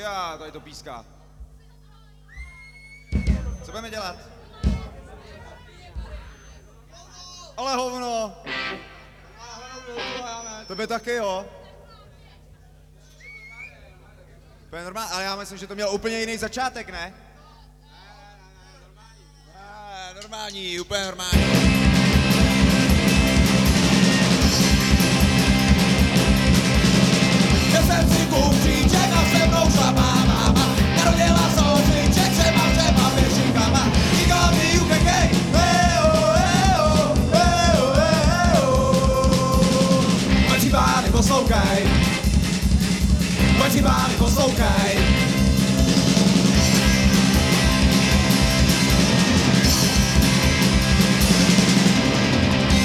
já, tady to píská. Co budeme dělat? Ale hovno. To by taky jo. To je normální, ale já myslím, že to měl úplně jiný začátek, ne? Ne, normální, úplně normální. Poslouchaj, mladší pány poslouchaj.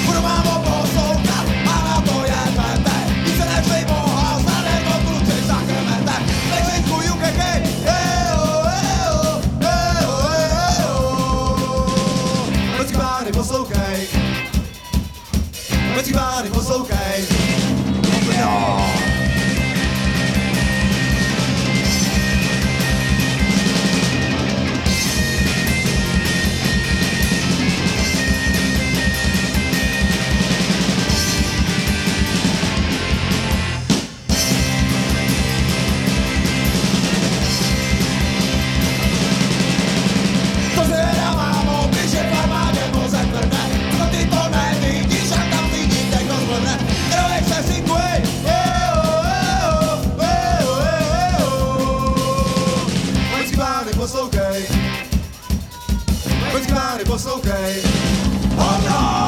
Budu mámo poslouchat a na to je tebe. Více než by mohl snad jako kluci zakrmete. Nekřikuju kekej, eo, eo, eo, eo. Mladší pány poslouchej, pojď k náry, okay. Oh no!